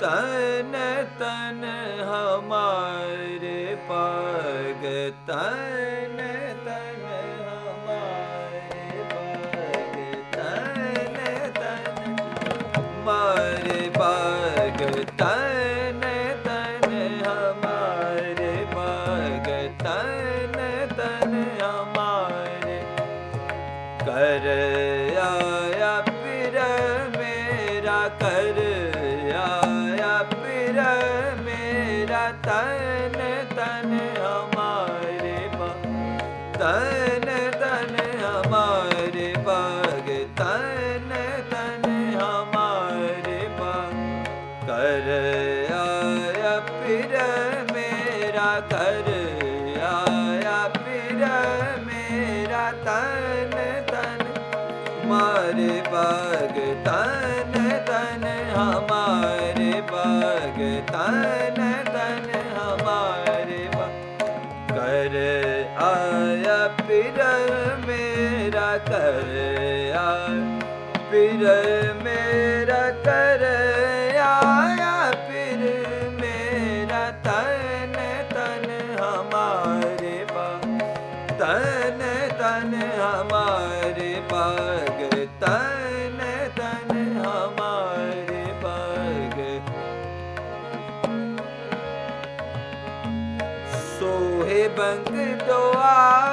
ਤਨ ਤਨ ਹਮਾਰੇ ਪਗ ਤਨ ਕਰ ਆਇਆ ਪਿਰ ਮੇਰਾ ਤਨ ਤਨ ਮਾਰੇ ਬਾਗ ਤਨ ਤਨ ਹਮਾਰੇ ਬਾਗ ਤਨ ਤਨ ਹਮਾਰੇ ਬਾਗ ਕਰ ਆਇਆ ਪਿਰ ਮੇਰਾ ਕਰ ਆ ਪਿਰ Bye.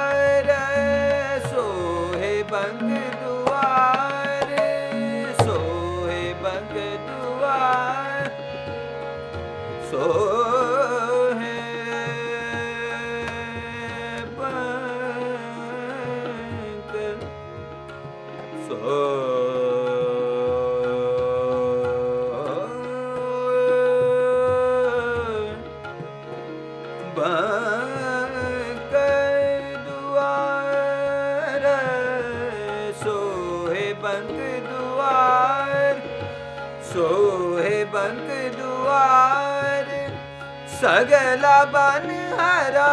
ਸਗਲਾ ਬਨ ਹਰਾ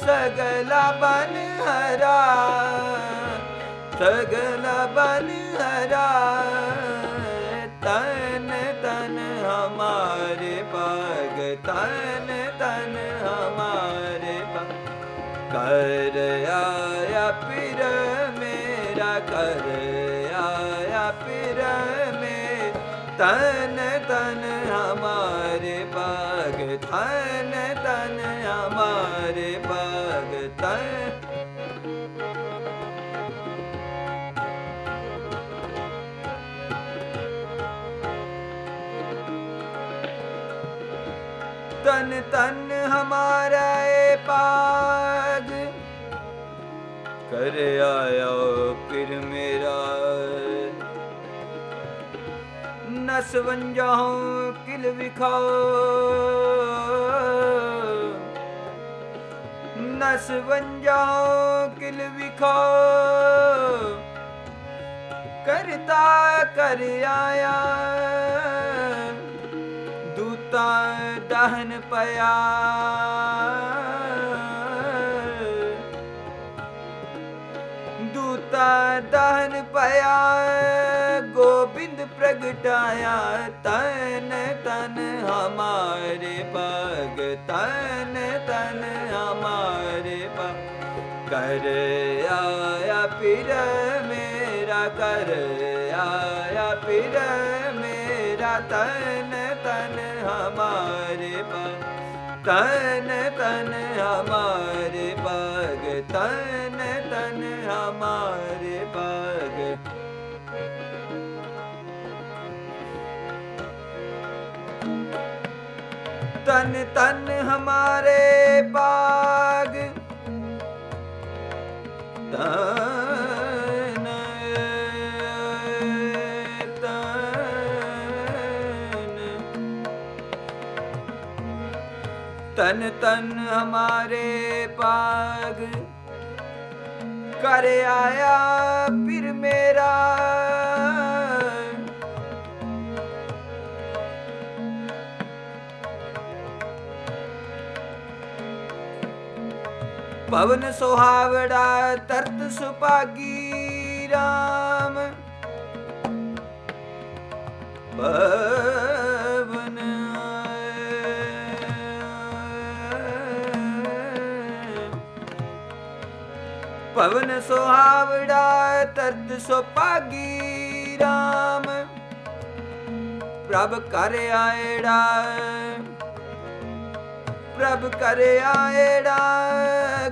ਸਗਲਾ ਬਨ ਹਰਾ ਸਗਲਾ ਬਨ ਹਰਾ ਤਨ ਤਨ ਹਮਾਰੇ ਬਾਗ ਤਨ ਕਰ ਆਇਆ ਫਿਰ ਮੇਰਾ। ਨਸ ਵੰਜਾਉ ਕਿਲ ਵਿਖਾਓ। ਨਸ ਵੰਜਾਉ ਕਿਲ ਵਿਖਾਓ। ਕਰਤਾ, ਕਰ ਆਇਆ। ਦੂਤਾ ਦਹਨ ਪਿਆ। ਦੂਤਾ ਦਹਨ ਪਿਆ ਗੋਬਿੰਦ ਪ੍ਰਗਟਾਇਆ ਤਨ ਤਨ ਹਮਾਰੇ ਪਗ ਤਨ ਤਨ ਹਮਾਰੇ ਪਗ ਕਰ ਆਇਆ ਪਿਰ ਮੇਰਾ ਕਰ ਆਇਆ ਪਿਰ ਮੇਰਾ ਤਨ ਤਨ ਹਮਾਰੇ ਪਗ ਤਨ ਤਨ ਹਮਾਰੇ ਤਨ ਤਨ ਹਮਾਰੇ ਬਾਗ। ਤਨ ਤਨ। ਤਨ ਹਮਾਰੇ ਬਾਗ। ਕਰ ਆਇਆ ਫਿਰ ਮੇਰਾ ਭਵਨ ਸੁਹਾਵੜਾ ਤਰਤ ਸੁਪਾਗੀ ਰਾਮ। ਭਵਨ ਭਵਨ ਸੁਹਾਵੜਾ ਤਰਤ ਸੁਪਾਗੀ ਰਾਮ। ਪ੍ਰਭ ਕਰ ਆਇੜਾ। ਪ੍ਰਭ ਕਰਿਆ ਆਏੜਾ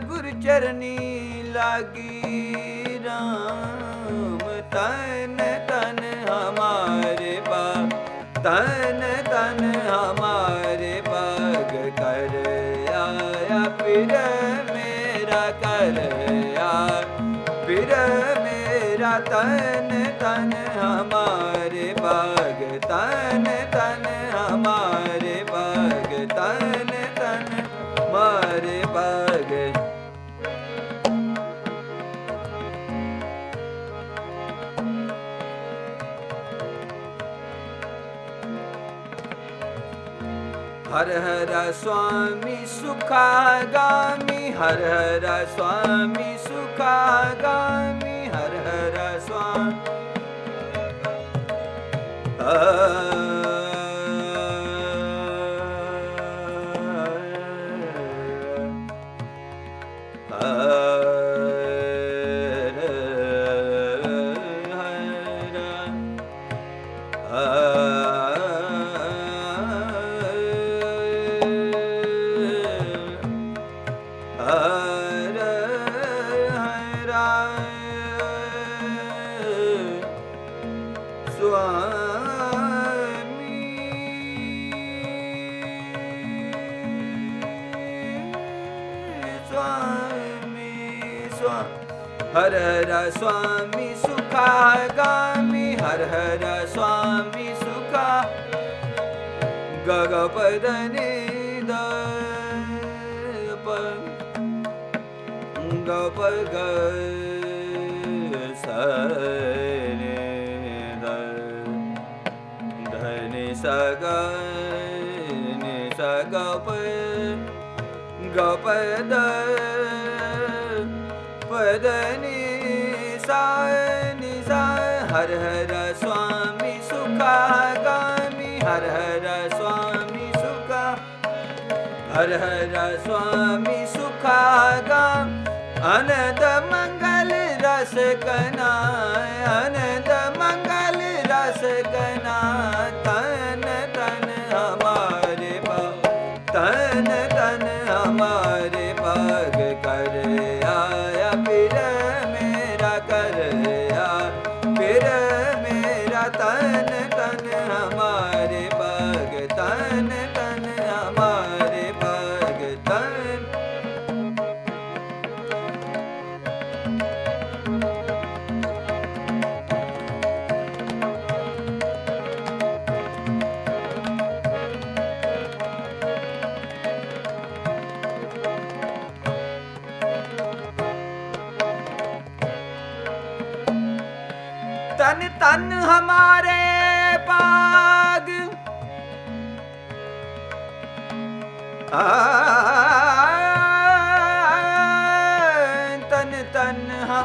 ਗੁਰ ਚਰਨੀ ਲਾਗੀ RAM ਤਨ ਤਨ ਹਮਾਰੇ ਬਾ ਤਨ ਤਨ ਹਮਾਰੇ ਬਾਗ ਕਰ ਆਇਆ। ਫਿਰ ਮੇਰਾ ਕਰਿਆ ਆ, ਫਿਰ ਮੇਰਾ ਤਨ ਤਨ ਹਮਾਰੇ ਬਾਗ ਤਨ हर हर स्वामी सुखागामी हर हर स्वामी सुखागामी हर हर स्वामी स्वामी स्वामी हर हर स्वामी सुखागामी हर हर स्वामी सुखा। गगपदने दप ग धनि सग ਗਪਦ ਪਦਨੀ ਸਾਇ ਨਿਸਾਇ ਹਰ ਹਰ ਸੁਆਮੀ ਸੁਖਾਗਾਮੀ ਹਰ ਹਰ ਸੁਆਮੀ ਸੁਖਾ ਹਰ ਹਰ ਸੁਆਮੀ ਸੁਖਾਗਾਮ ਅਨੰਤ ਮੰਗਲ ਰਸ ਕਨਾ ਅਨੰਤ ਮੰਗਲ ਰਸ ਕਨਾ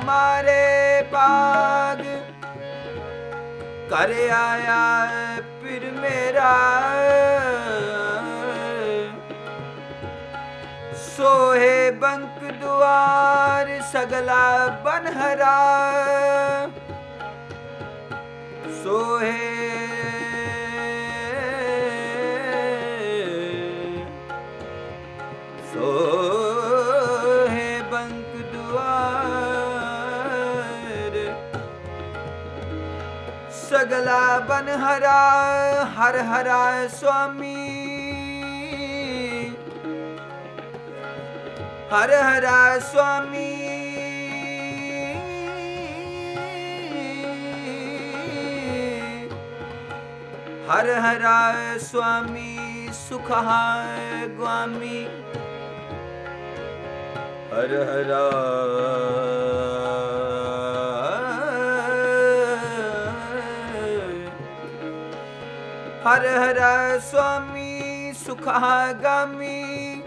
ਮਾਰੇ ਪਾਗ ਕਰ ਆਇਆ ਫਿਰ ਮੇਰਾ। ਸੋਹੇ ਬੰਕ ਦੁਆਰ ਸਗਲਾ ਬਨਹਰਾ। ਸੋਹੇ सगला बनहरा हर हरा स्वामी हर हरा स्वामी हर हरा स्वामी सुख स्वामी हर हरा ਹਰ ਹਰ ਸੁਆਮੀ, ਸੁਖਾਗਾਮੀ,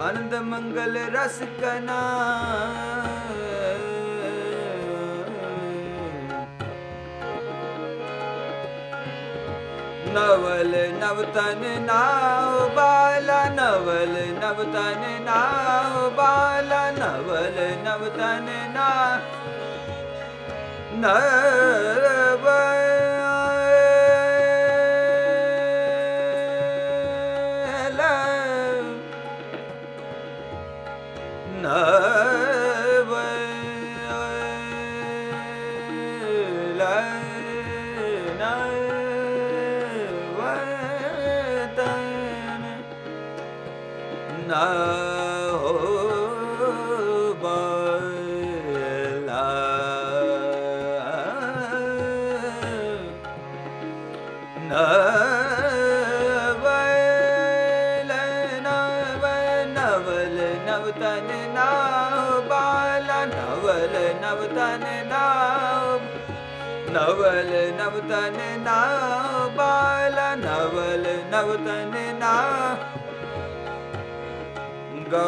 ਆਨੰਦ ਮੰਗਲ ਰਸ ਕਨਾ। ਨਵਲ ਨਵਤਨ ਨਾਉ ਬਾਲਾ, ਨਵਲ ਨਵਤਨ ਨਾਉ ਬਾਲਾ, ਨਵਲ ਨਵਤਨ ਨਾ। ਨਵਲ na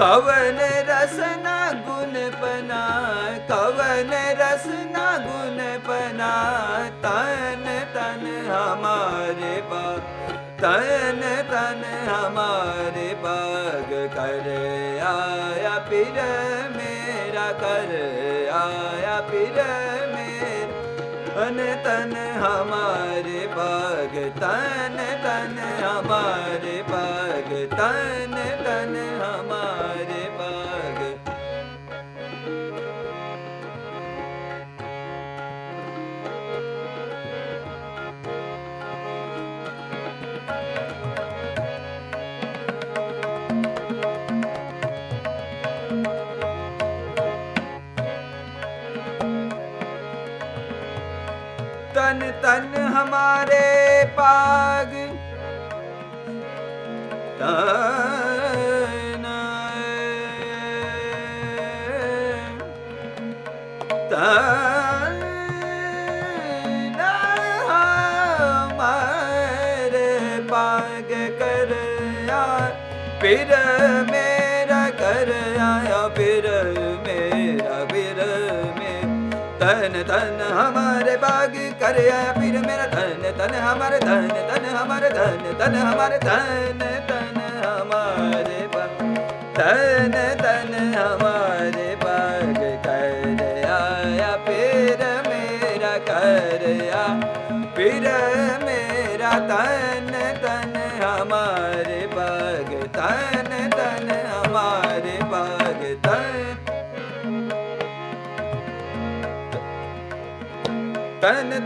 ਕਵਨ ਰਸਨਾ ਗੁਣ ਪਨਾ ਕਵਨ ਰਸਨਾ ਗੁਣ ਪਨਾ ਤਨ ਤਨ ਹਮਾਰੇ ਪਾ ਤਨ ਤਨ ਹਮਾਰੇ ਬਾਗ ਕਰ ਆਇਆ ਪਿਰ ਮੇਰਾ ਕਰ ਆਇਆ ਪਿਰ ਮੇਰ ਅਨ ਤਨ ਹਮਾਰੇ ਬਾਗ ਤਨ ਤਨ ਹਮਾਰੇ ਬਾਗ ਤਨ ਮਾਰੇ ਪਾਗ ਤਨ ਤਨ ਫਿਰ ਮੇਰਾ ਘਰ ਆਇਆ, ਫਿਰ ਮੇਰਾ, ਫਿਰ ਮੇ ਤਨ ਤਨ ਹਮਾਰੇ ਬਾਗ ਕਰ ਆਇਆ तन हमारे बाग कर आया फिर मेरा धन तन हमारे धन तन हमारे धन तन हमारे धन तन हमारे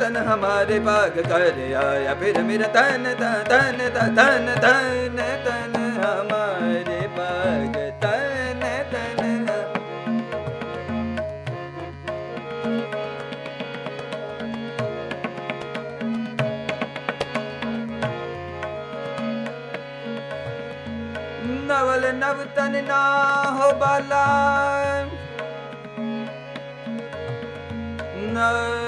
तन हमारे पाग कर आया फिर मेरा तन तन तन तन तन तन तन हमारे पाग तन तन नवल नव तन ना हो बाला नव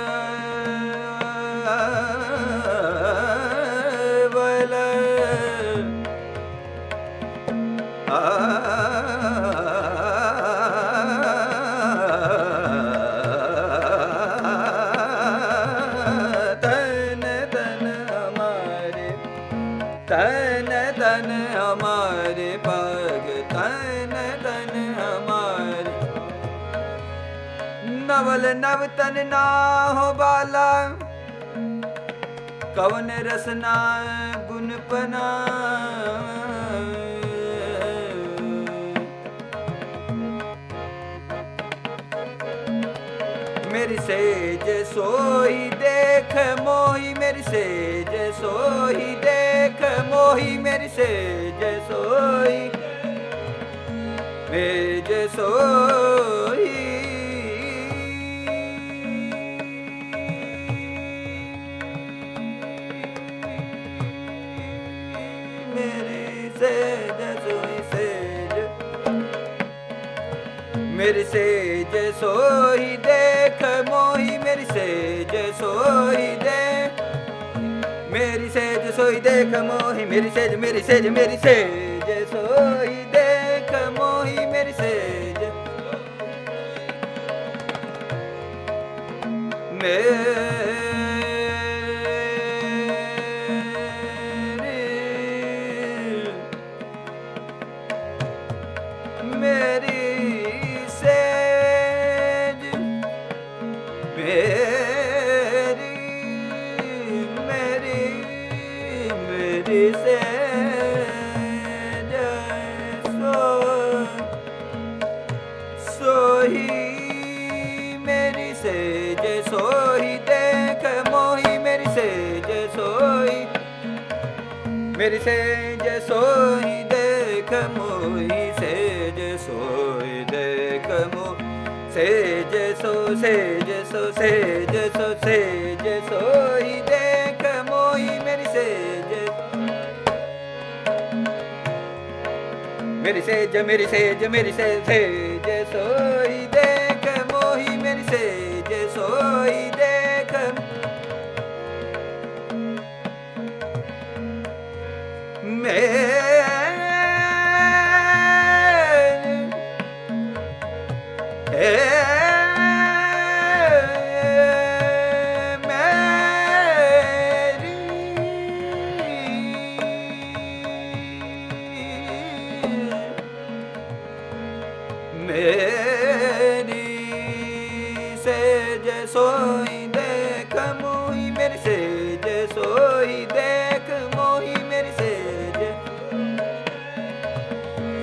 ਨਵਲ ਤਨ ਨਾ ਹੋ ਬਾਲਾ, ਕਵਨ ਰਸਨਾ ਗੁਣ ਪਨਾ। ਮੇਰੀ ਸੇਜ ਸੋਈ ਦੇਖ ਮੋਹੀ, ਮੇਰੀ ਸੇਜ ਸੋਈ ਦੇਖ ਮੋਹੀ, ਮੇਰੀ ਸੇਜ ਸੋਈ, ਮੇਜ ਸੋਈ ਮੇਰੀ ਸੇਜ ਸੋਈ ਦੇਖ ਮੋਹੀ ਮੇਰੀ ਸੇਜ ਸੋਈ ਦੇ ਮੇਰੀ ਸੇਜ ਸੋਈ ਦੇਖ ਮੋਹੀ ਮੇਰੀ ਸੇਜ ਮੇਰੀ ਸੇਜ ਮੇਰੀ ਸੇਜ ਸੋਈ ਸੇਜ ਸੋਈ ਦੇਖ ਮੋਈ ਸੇਜ ਸੋਈ ਦੇਖ ਮੋ ਸੇਜ ਸੋ ਸੇਜ ਸੋ ਸੇਜ ਸੋ ਸੇਜ ਸੋਈ ਦੇਖ ਮੋਈ ਮੇਰੀ ਸੇਜ ਮੇਰੀ ਸੇਜ ਮੇਰੀ ਸੇਜ ਮੇਰੀ ਸੇਜ ਸੇਜ ਸੋਈ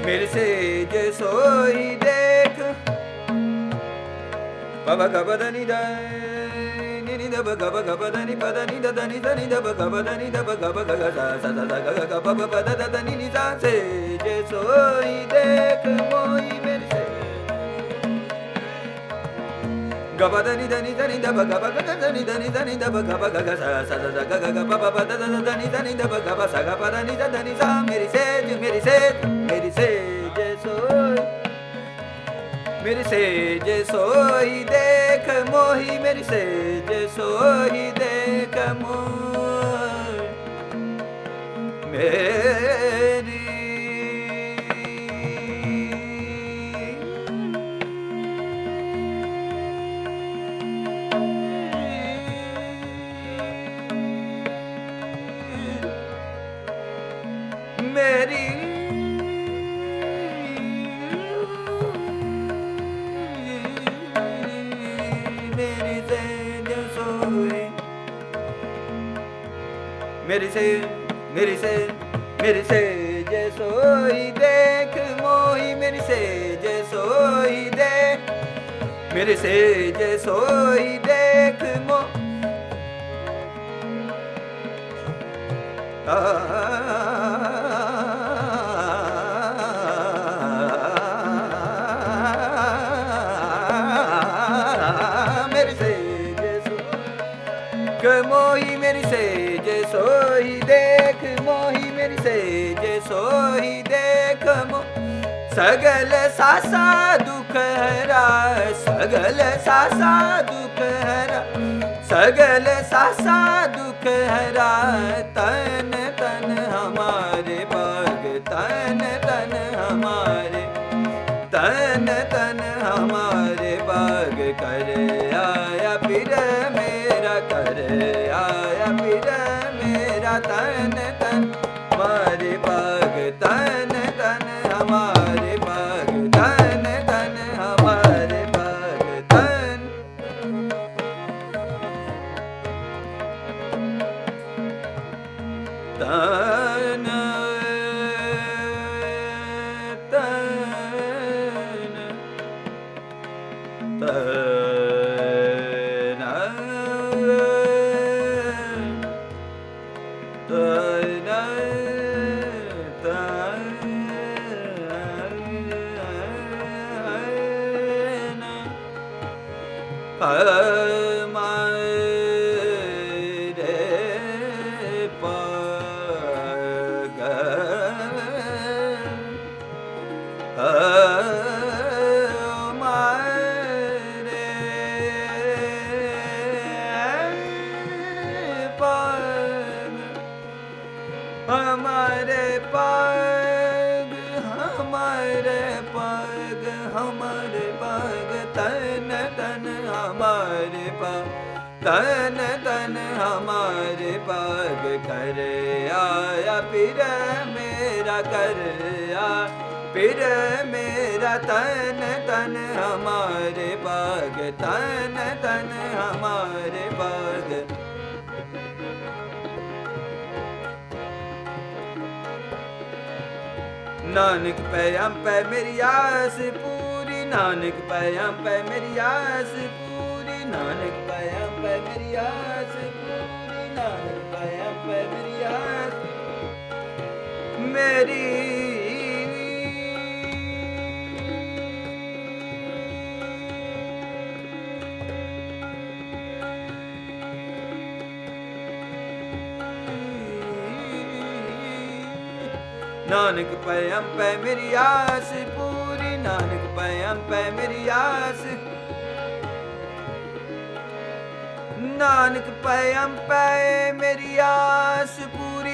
ਮੇਰੀ ਸੇਜ ਸੋਈ ਦੇਖ ਬਬ ਗਬ ਦਨੀ ਦਾ ਨੀ ਨੀ ਦਬ ਗਬ ਗਬ ਦਨੀ ਪਦ ਨੀ ਦ ਦਨੀ ਦਨੀ ਦਬ ਗਬ ਦਨੀ ਦਬ ਗਬ ਗ ਗ sa sa sa sa ਗ ਗ ਗ ਬ ਬ ਪ ਦ ਦ ਦ ਨੀ ਨੀ sa ਸੇਜ ਸੋਈ ਦੇਖ ਮੋਈ ਮੇਰੀ ਸੇਜ ਗਬ ਦਨੀ ਦਨੀ ਦਨੀ ਦਬ ਗਬ ਗ ਗ ਦਨੀ ਦਨੀ ਦਨੀ ਦਬ ਗਬ ਗ ਗ sa sa sa sa ਗ ਗ ਗ ਪ ਪ ਪ ਦ ਦ ਦ ਦਨੀ ਦਨੀ ਦਬ ਗਬ sa ਗ ਪ ਦ ਨੀ ਦ ਦਨੀ sa ਮੇਰੀ ਸੇਜ ਮੇਰੀ ਸੇਜ ਮੇਰੀ ਸੇਜ ਸੋਈ ਮੇਰੀ ਸੇਜ ਸੋਈ ਦੇਖ ਮੋਹੀ ਮੇਰੀ ਸੇਜ ਸੋਈ ਦੇਖ ਮੋਹੀ ਮੇ ਮੇਰੀ ਸੇ ਮੇਰੀ ਸੇ, ਮੇਰੀ ਸੇਜ ਸੋਈ ਦੇਖ ਮੋਹੀ, ਮੇਰੀ ਜੇ ਸੋਈ ਦੇ ਸੇ, ਜੇ ਸੋਈ ਦੇਖ ਮੋ ਆ ਸਗਲ ਸਾਸਾ ਦੁਖ ਹਰਾ, ਸਗਲ ਸਾਸਾ ਦੁਖ ਹਰਾ, ਸਗਲ ਸਾਸਾ ਦੁਖ ਹਰਾ, ਤਨ ਤਨ ਹਮਾਰੇ ਤਨ ਹਮਾਰੇ ਪਾਗ ਪਿਰ ਮੇਰਾ ਕਰਿਆ ਆ ਪਿਰ ਮੇਰਾ ਤਨ ਤਨ ਹਮਾਰੇ ਪਾਗ ਤਨ ਤਨ ਹਮਾਰੇ ਪਾਗ ਨਾਨਕ ਪੈ ਅੰਪੈ ਮੇਰੀ ਆਸ ਪੂਰੀ ਨਾਨਕ ਪੈ ਅੰਪੈ ਮੇਰੀ ਆਸ ਪੂਰੀ ਨਾਨਕ ਪੈ ਅੰਪੈ ਮੇਰੀ ਆਸ ਮੇਰੀ। ਨਾਨਕ ਪੈ ਅੰਪੈ ਮੇਰੀ ਆਸ, ਪੂਰੀ ਨਾਨਕ ਪੈ ਅੰਪੈ ਮੇਰੀ ਆਸ। ਨਾਨਕ ਪੈ ਅੰਪੈ ਮੇਰੀ ਆਸ, ਪੂਰੀ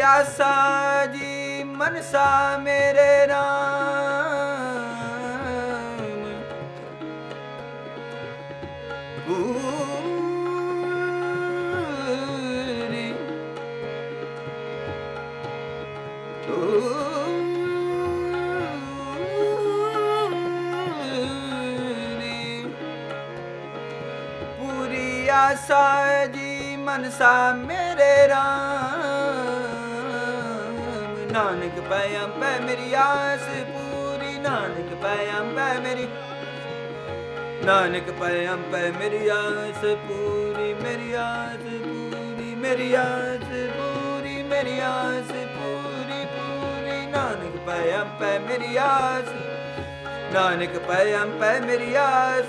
ਪੂਰੀ ਆਸਾ ਜੀ ਮਨਸਾ ਮੇਰੇ ਰਾਮ ਪੂਰੀ ਪੂਰੀ ਪੂਰੀ ਆਸਾ ਜੀ ਮਨਸਾ ਮੇਰੇ ਰਾਮ। ਨਾਨਕ ਪੈ ਅੰਪੈ ਮੇਰੀ ਆਸ ਪੂਰੀ, ਨਾਨਕ ਪੈ ਅੰਪੈ ਮੇਰੀ ਨਾਨਕ ਪੈ ਅੰਪੈ ਮੇਰੀ ਆਸ ਪੂਰੀ, ਮੇਰੀ ਆਸ ਪੂਰੀ, ਮੇਰੀ ਆਸ ਪੂਰੀ, ਮੇਰੀ ਆਸ ਪੂਰੀ ਪੂਰੀ। ਨਾਨਕ ਪੈ ਅੰਪੈ ਮੇਰੀ ਆਸ ਨਾਨਕ ਪੈ ਅੰਪੈ ਮੇਰੀ ਆਸ।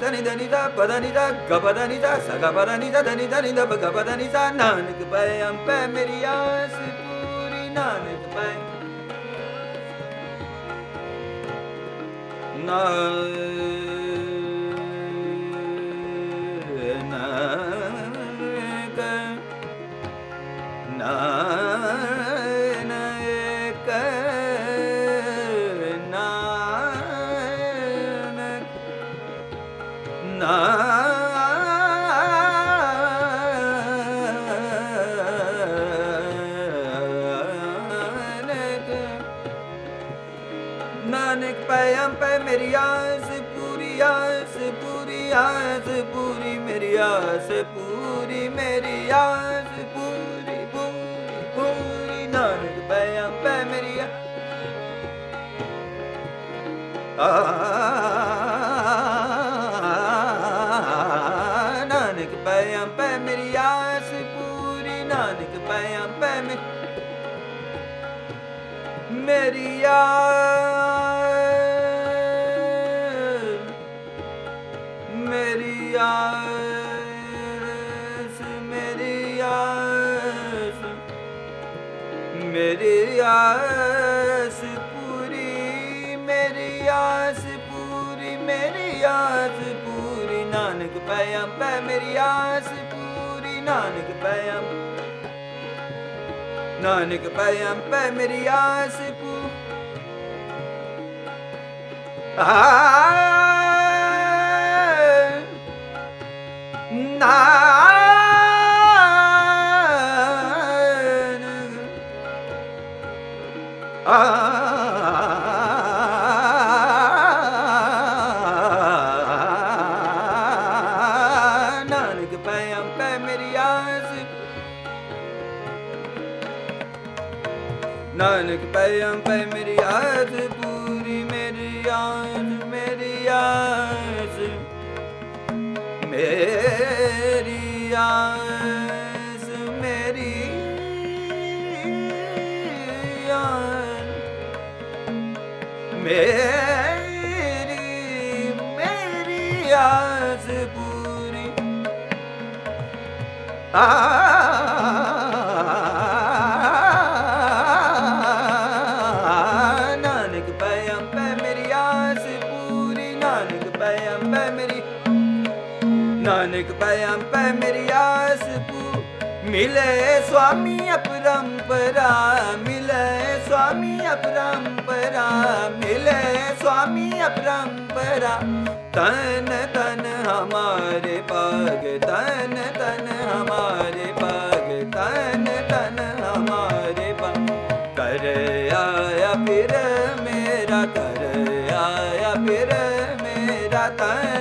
ਪਬ ਗਬਦਨੀ ਦਾ ਦਨੀ ਦਨੀ ਦਾ ਪਦਨੀ ਦਾ ਗਬਦਨੀ ਦਾ ਸਗਬਦਨੀ ਦਾ ਦਨੀ ਦਨੀ ਦਾ ਗਬਦਨੀ ਦਾ ਨਾਨਕ ਪੈ ਅੰਪੈ ਮੇਰੀ ਆਸ ਪੂਰੀ ਨਾਨਕ ਪੈ ਨਾਨਕ ਨਾਨਕ ਨਾਨਕ ਪੈ ਅੰਪੈ ਮੇਰੀ ਆਸ ਪੂਰੀ ਆਸ ਪੂਰੀ ਆਸ ਪੂਰੀ ਮੇਰੀ ਆਸ ਪੂਰੀ ਮੇਰੀ ਆਸ ਪੂਰੀ ਪੂਰੀ ਪੂਰੀ ਨਾਨਕ ਪੈ ਅੰਪੈ ਮੇਰੀ ਆ ਨਾਨਕ ਪੈ ਅੰਪੈ ਮੇਰੀ ਆਸ ਪੂਰੀ ਨਾਨਕ ਪੈ ਅੰਪੈ ਮੇਰੀ ਮੇਰੀ ਆਸ ਆਸ ਪੂਰੀ ਮੇਰੀ ਆਸ ਪੂਰੀ ਮੇਰੀ ਆਸ ਪੂਰੀ ਨਾਨਕ ਪੈ ਅੰਪੈ ਮੇਰੀ ਆਸ ਪੂਰੀ ਨਾਨਕ ਪੈ ਅੰਪੈ ਨਾਨਕ ਪੈ ਅੰਪੈ ਮੇਰੀ ਆਸ ਪੂਰੀ ਆ ਨਾਨਕ ਮੇਰੀ ਮੇਰੀ ਆਸ ਪੂਰੀ ਆ ਨਾਨਕ ਪਿਆਮ ਪੈ ਮੇਰੀ ਆਸ ਪੂਰੀ ਨਾਨਕ ਪਿਆਮ ਪੈ ਮੇਰੀ ਨਾਨਕ ਪਿਆਮ ਪੈ ਮੇਰੀ ਆਸ ਪੂ ਮਿਲੇ ਸੁਆਮੀ ਅਪਰੰਪਰਾ ਮਿਲੇ ਸੁਆਮੀ ਅਪਰੰਪਰਾ ਮਿਲੇ ਸੁਆਮੀ ਅਪਰੰਪਰਾ ਤਨ ਤਨ ਹਮਾਰੇ ਪਾਗ ਤਨ ਤਨ ਹਮਾਰੇ ਪਾਗ ਤਨ ਤਨ ਹਮਾਰੇ ਪਾਗ ਕਰ ਆਇਆ ਫਿਰ ਮੇਰਾ ਕਰ ਆਇਆ ਫਿਰ ਮੇਰਾ ਤਨ